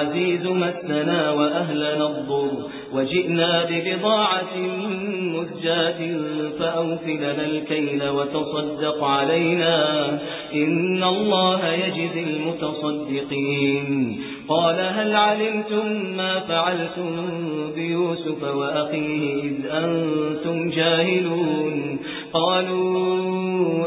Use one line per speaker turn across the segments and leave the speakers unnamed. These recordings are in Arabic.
العزيز مسنا وأهلنا الضر. وجئنا ببضاعة مزجاة فأوفلنا الكيل وتصدق علينا. إن الله يجزي المتصدقين. قال هل علمتم ما فعلتم بيوسف وأخيه إذ أنتم جاهلون؟ قالوا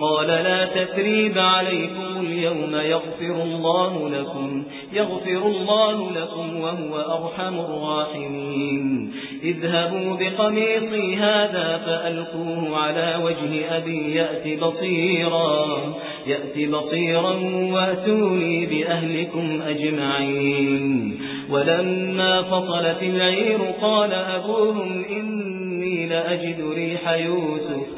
قال لا تثريب عليكم اليوم يغفر الله لكم يغفر الله لكم وهو أرحم الراحمين. اذهبوا بقميصي هذا فألقوه على وجه أبي يأتي بصيرا يأتي بصيرا وأتوني بأهلكم أجمعين. ولما فصلت العير قال أبوهم إني لأجد ريح يوسف.